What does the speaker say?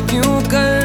क्यों कर